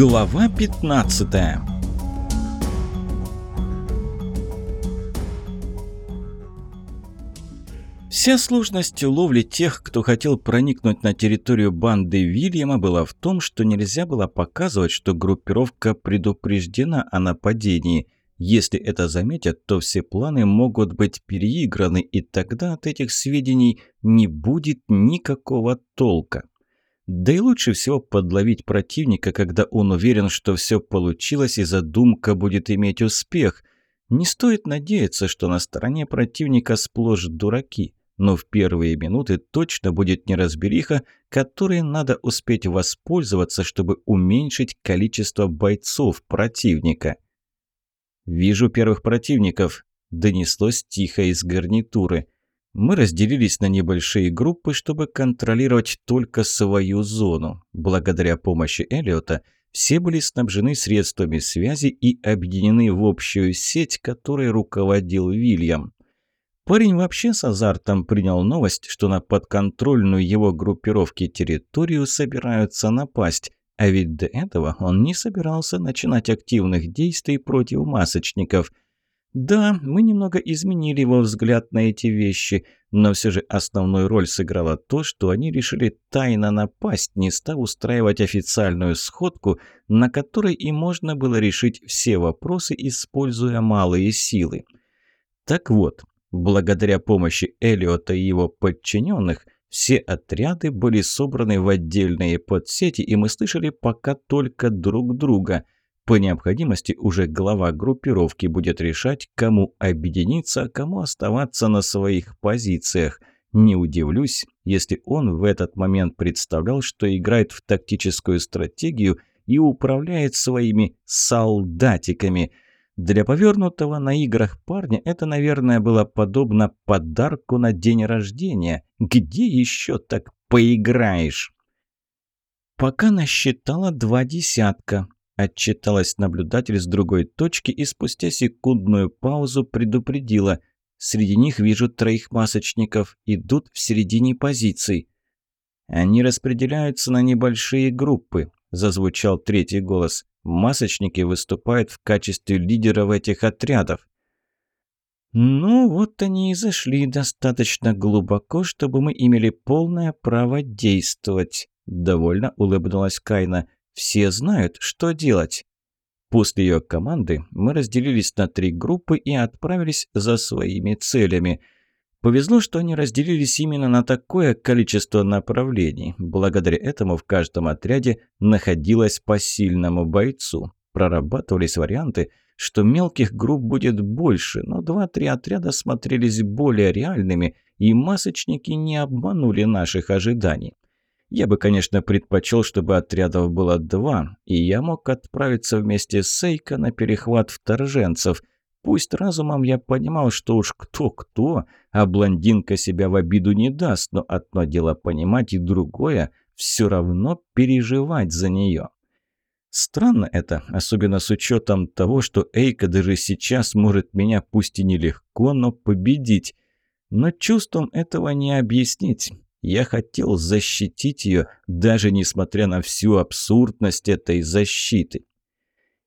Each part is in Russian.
Глава 15 Вся сложность ловли тех, кто хотел проникнуть на территорию банды Вильяма, была в том, что нельзя было показывать, что группировка предупреждена о нападении. Если это заметят, то все планы могут быть переиграны, и тогда от этих сведений не будет никакого толка. Да и лучше всего подловить противника, когда он уверен, что все получилось и задумка будет иметь успех. Не стоит надеяться, что на стороне противника сплошь дураки, но в первые минуты точно будет неразбериха, которой надо успеть воспользоваться, чтобы уменьшить количество бойцов противника. «Вижу первых противников», – донеслось тихо из гарнитуры – мы разделились на небольшие группы, чтобы контролировать только свою зону. Благодаря помощи Эллиота все были снабжены средствами связи и объединены в общую сеть, которой руководил Вильям. Парень вообще с азартом принял новость, что на подконтрольную его группировке территорию собираются напасть, а ведь до этого он не собирался начинать активных действий против масочников – да, мы немного изменили его взгляд на эти вещи, но все же основную роль сыграло то, что они решили тайно напасть, не став устраивать официальную сходку, на которой и можно было решить все вопросы, используя малые силы. Так вот, благодаря помощи Элиота и его подчиненных, все отряды были собраны в отдельные подсети, и мы слышали пока только друг друга – по необходимости уже глава группировки будет решать, кому объединиться, кому оставаться на своих позициях. Не удивлюсь, если он в этот момент представлял, что играет в тактическую стратегию и управляет своими солдатиками. Для повернутого на играх парня это, наверное, было подобно подарку на день рождения. Где еще так поиграешь? Пока насчитала два десятка. Отчиталась наблюдатель с другой точки и спустя секундную паузу предупредила. Среди них вижу троих масочников, идут в середине позиций. «Они распределяются на небольшие группы», – зазвучал третий голос. «Масочники выступают в качестве лидеров этих отрядов». «Ну, вот они и зашли достаточно глубоко, чтобы мы имели полное право действовать», – довольно улыбнулась Кайна. Все знают, что делать. После ее команды мы разделились на три группы и отправились за своими целями. Повезло, что они разделились именно на такое количество направлений. Благодаря этому в каждом отряде находилось по сильному бойцу. Прорабатывались варианты, что мелких групп будет больше, но два-три отряда смотрелись более реальными, и масочники не обманули наших ожиданий. Я бы, конечно, предпочел, чтобы отрядов было два, и я мог отправиться вместе с Сейко на перехват вторженцев. Пусть разумом я понимал, что уж кто-кто, а блондинка себя в обиду не даст, но одно дело понимать и другое – все равно переживать за нее. Странно это, особенно с учетом того, что Эйка даже сейчас может меня пусть и нелегко, но победить. Но чувством этого не объяснить. Я хотел защитить ее, даже несмотря на всю абсурдность этой защиты.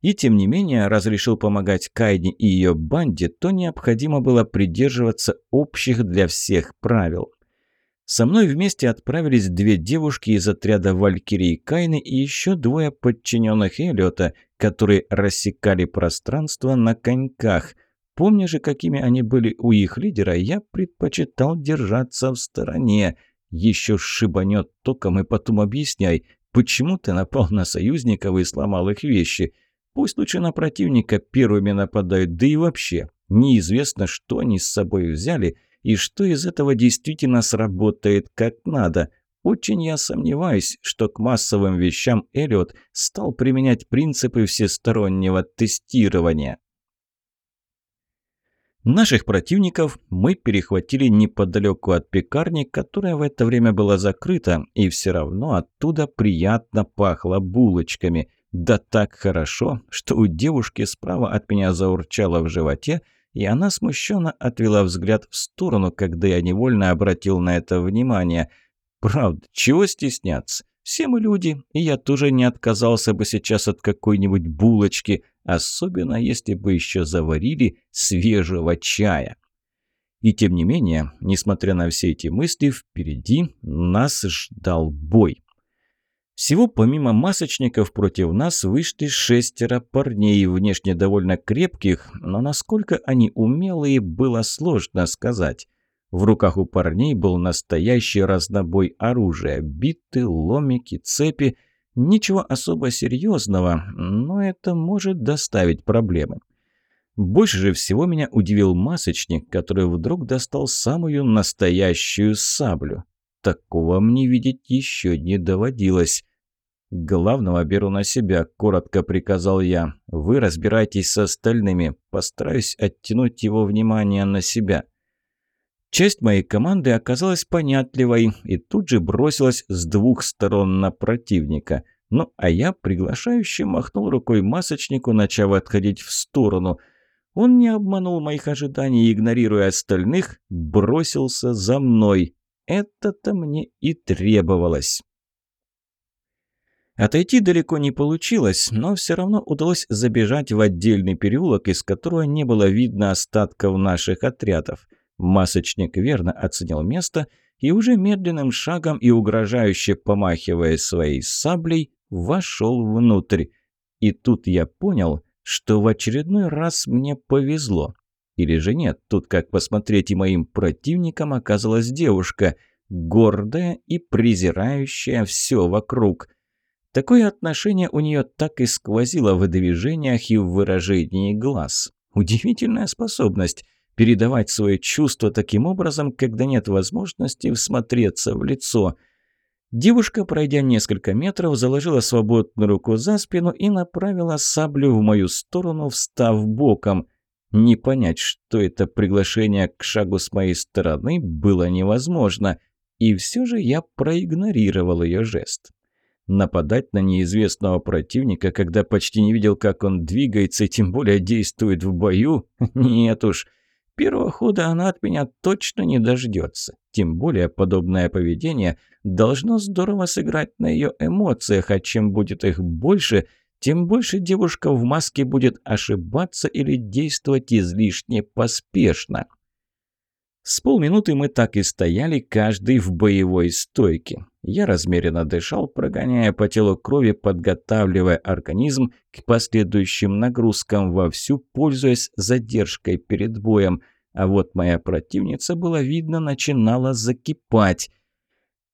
И тем не менее, разрешил помогать Кайне и ее банде, то необходимо было придерживаться общих для всех правил. Со мной вместе отправились две девушки из отряда Валькирии Кайны и еще двое подчиненных Эллиота, которые рассекали пространство на коньках. Помня же, какими они были у их лидера, я предпочитал держаться в стороне – еще шибанет током и потом объясняй, почему ты напал на союзников и сломал их вещи. Пусть лучше на противника первыми нападают, да и вообще. Неизвестно, что они с собой взяли и что из этого действительно сработает как надо. Очень я сомневаюсь, что к массовым вещам Эллиот стал применять принципы всестороннего тестирования. Наших противников мы перехватили неподалеку от пекарни, которая в это время была закрыта, и все равно оттуда приятно пахло булочками. Да так хорошо, что у девушки справа от меня заурчало в животе, и она смущенно отвела взгляд в сторону, когда я невольно обратил на это внимание. Правда, чего стесняться? Все мы люди, и я тоже не отказался бы сейчас от какой-нибудь булочки, особенно если бы еще заварили свежего чая. И тем не менее, несмотря на все эти мысли, впереди нас ждал бой. Всего помимо масочников против нас вышли шестеро парней, внешне довольно крепких, но насколько они умелые, было сложно сказать. В руках у парней был настоящий разнобой оружия, биты, ломики, цепи. Ничего особо серьезного, но это может доставить проблемы. Больше же всего меня удивил масочник, который вдруг достал самую настоящую саблю. Такого мне видеть еще не доводилось. «Главного беру на себя», – коротко приказал я. «Вы разбирайтесь с остальными. Постараюсь оттянуть его внимание на себя». Часть моей команды оказалась понятливой и тут же бросилась с двух сторон на противника. Ну, а я приглашающе махнул рукой масочнику, начав отходить в сторону. Он не обманул моих ожиданий, игнорируя остальных, бросился за мной. Это-то мне и требовалось. Отойти далеко не получилось, но все равно удалось забежать в отдельный переулок, из которого не было видно остатков наших отрядов. Масочник верно оценил место и уже медленным шагом и угрожающе помахивая своей саблей, вошел внутрь. И тут я понял, что в очередной раз мне повезло. Или же нет, тут, как посмотреть, и моим противником оказалась девушка, гордая и презирающая все вокруг – Такое отношение у нее так и сквозило в движениях и в выражении глаз. Удивительная способность передавать свои чувства таким образом, когда нет возможности всмотреться в лицо. Девушка, пройдя несколько метров, заложила свободную руку за спину и направила саблю в мою сторону, встав боком. Не понять, что это приглашение к шагу с моей стороны, было невозможно. И все же я проигнорировал ее жест. Нападать на неизвестного противника, когда почти не видел, как он двигается и тем более действует в бою? Нет уж. Первого хода она от меня точно не дождется. Тем более подобное поведение должно здорово сыграть на ее эмоциях, а чем будет их больше, тем больше девушка в маске будет ошибаться или действовать излишне поспешно. С полминуты мы так и стояли, каждый в боевой стойке. Я размеренно дышал, прогоняя по телу крови, подготавливая организм к последующим нагрузкам, вовсю пользуясь задержкой перед боем. А вот моя противница, было видно, начинала закипать.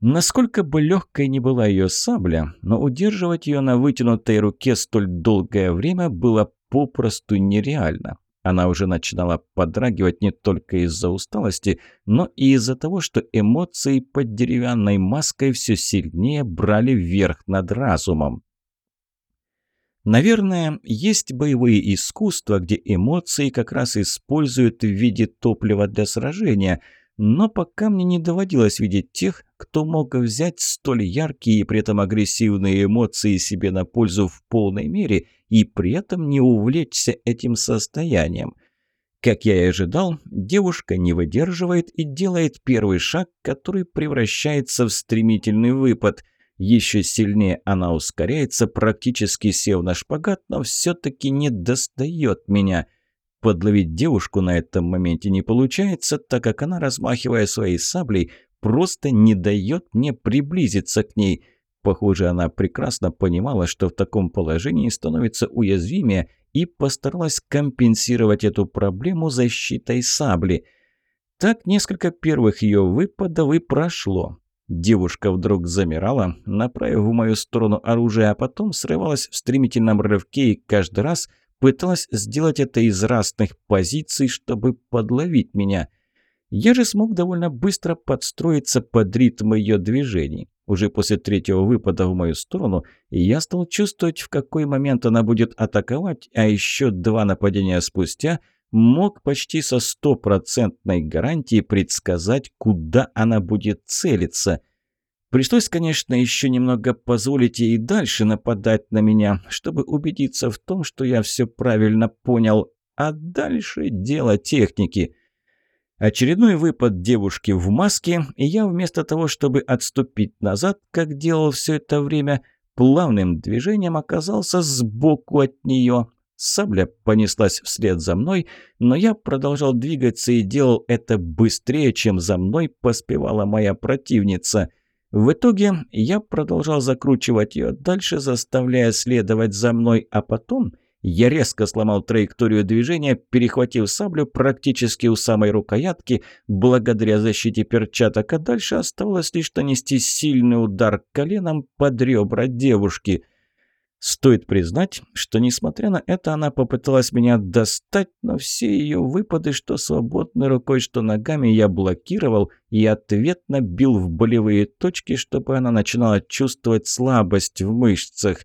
Насколько бы легкой ни была ее сабля, но удерживать ее на вытянутой руке столь долгое время было попросту нереально. Она уже начинала подрагивать не только из-за усталости, но и из-за того, что эмоции под деревянной маской все сильнее брали вверх над разумом. Наверное, есть боевые искусства, где эмоции как раз используют в виде топлива для сражения – но пока мне не доводилось видеть тех, кто мог взять столь яркие и при этом агрессивные эмоции себе на пользу в полной мере и при этом не увлечься этим состоянием. Как я и ожидал, девушка не выдерживает и делает первый шаг, который превращается в стремительный выпад. Еще сильнее она ускоряется, практически сев на шпагат, но все-таки не достает меня – Подловить девушку на этом моменте не получается, так как она, размахивая своей саблей, просто не дает мне приблизиться к ней. Похоже, она прекрасно понимала, что в таком положении становится уязвимее и постаралась компенсировать эту проблему защитой сабли. Так несколько первых ее выпадов и прошло. Девушка вдруг замирала, направив в мою сторону оружие, а потом срывалась в стремительном рывке и каждый раз – пыталась сделать это из разных позиций, чтобы подловить меня. Я же смог довольно быстро подстроиться под ритм ее движений. Уже после третьего выпада в мою сторону я стал чувствовать, в какой момент она будет атаковать, а еще два нападения спустя мог почти со стопроцентной гарантией предсказать, куда она будет целиться – Пришлось, конечно, еще немного позволить ей дальше нападать на меня, чтобы убедиться в том, что я все правильно понял. А дальше дело техники. Очередной выпад девушки в маске, и я вместо того, чтобы отступить назад, как делал все это время, плавным движением оказался сбоку от нее. Сабля понеслась вслед за мной, но я продолжал двигаться и делал это быстрее, чем за мной поспевала моя противница. В итоге я продолжал закручивать ее дальше, заставляя следовать за мной, а потом я резко сломал траекторию движения, перехватив саблю практически у самой рукоятки, благодаря защите перчаток, а дальше оставалось лишь нанести сильный удар коленом под ребра девушки. Стоит признать, что несмотря на это она попыталась меня достать, но все ее выпады, что свободной рукой, что ногами, я блокировал и ответно бил в болевые точки, чтобы она начинала чувствовать слабость в мышцах.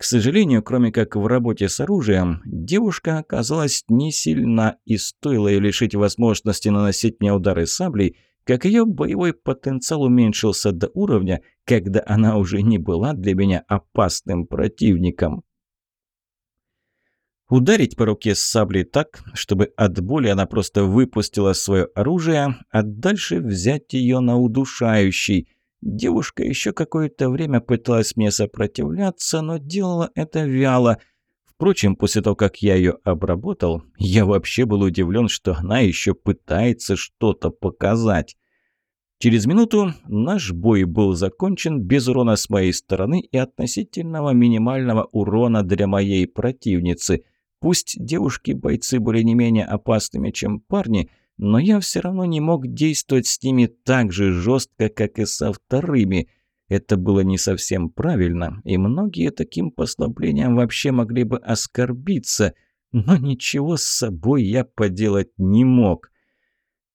К сожалению, кроме как в работе с оружием, девушка оказалась не сильна и стоило ей лишить возможности наносить мне удары саблей, как ее боевой потенциал уменьшился до уровня, когда она уже не была для меня опасным противником. Ударить по руке с саблей так, чтобы от боли она просто выпустила свое оружие, а дальше взять ее на удушающий – Девушка еще какое-то время пыталась мне сопротивляться, но делала это вяло. Впрочем, после того, как я ее обработал, я вообще был удивлен, что она еще пытается что-то показать. Через минуту наш бой был закончен без урона с моей стороны и относительного минимального урона для моей противницы. Пусть девушки-бойцы были не менее опасными, чем парни, но я все равно не мог действовать с ними так же жестко, как и со вторыми. Это было не совсем правильно, и многие таким послаблением вообще могли бы оскорбиться, но ничего с собой я поделать не мог.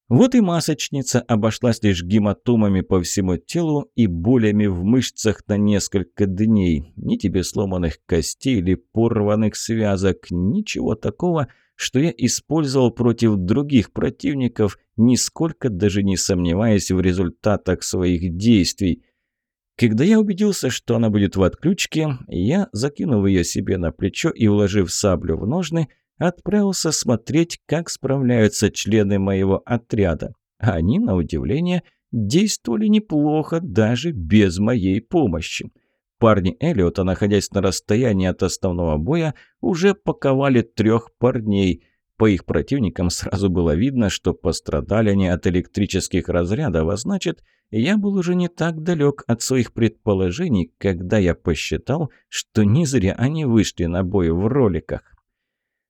Вот и масочница обошлась лишь гематомами по всему телу и болями в мышцах на несколько дней. Ни тебе сломанных костей или порванных связок, ничего такого – что я использовал против других противников, нисколько даже не сомневаясь в результатах своих действий. Когда я убедился, что она будет в отключке, я, закинув ее себе на плечо и вложив саблю в ножны, отправился смотреть, как справляются члены моего отряда. Они, на удивление, действовали неплохо даже без моей помощи. Парни Эллиота, находясь на расстоянии от основного боя, уже паковали трех парней. По их противникам сразу было видно, что пострадали они от электрических разрядов, а значит, я был уже не так далек от своих предположений, когда я посчитал, что не зря они вышли на бой в роликах.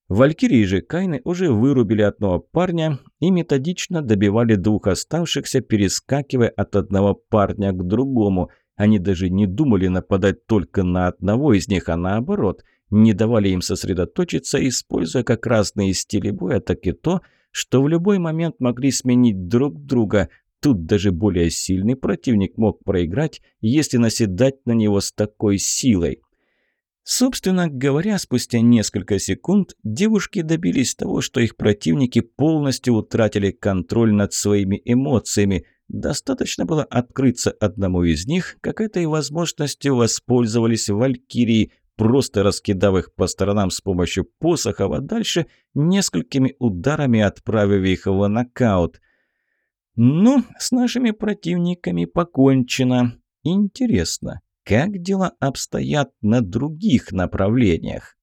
Валькирии же Кайны уже вырубили одного парня и методично добивали двух оставшихся, перескакивая от одного парня к другому – они даже не думали нападать только на одного из них, а наоборот, не давали им сосредоточиться, используя как разные стили боя, так и то, что в любой момент могли сменить друг друга. Тут даже более сильный противник мог проиграть, если наседать на него с такой силой. Собственно говоря, спустя несколько секунд девушки добились того, что их противники полностью утратили контроль над своими эмоциями – Достаточно было открыться одному из них, как этой возможностью воспользовались валькирии, просто раскидав их по сторонам с помощью посохов, а дальше несколькими ударами отправив их в нокаут. Ну, с нашими противниками покончено. Интересно, как дела обстоят на других направлениях?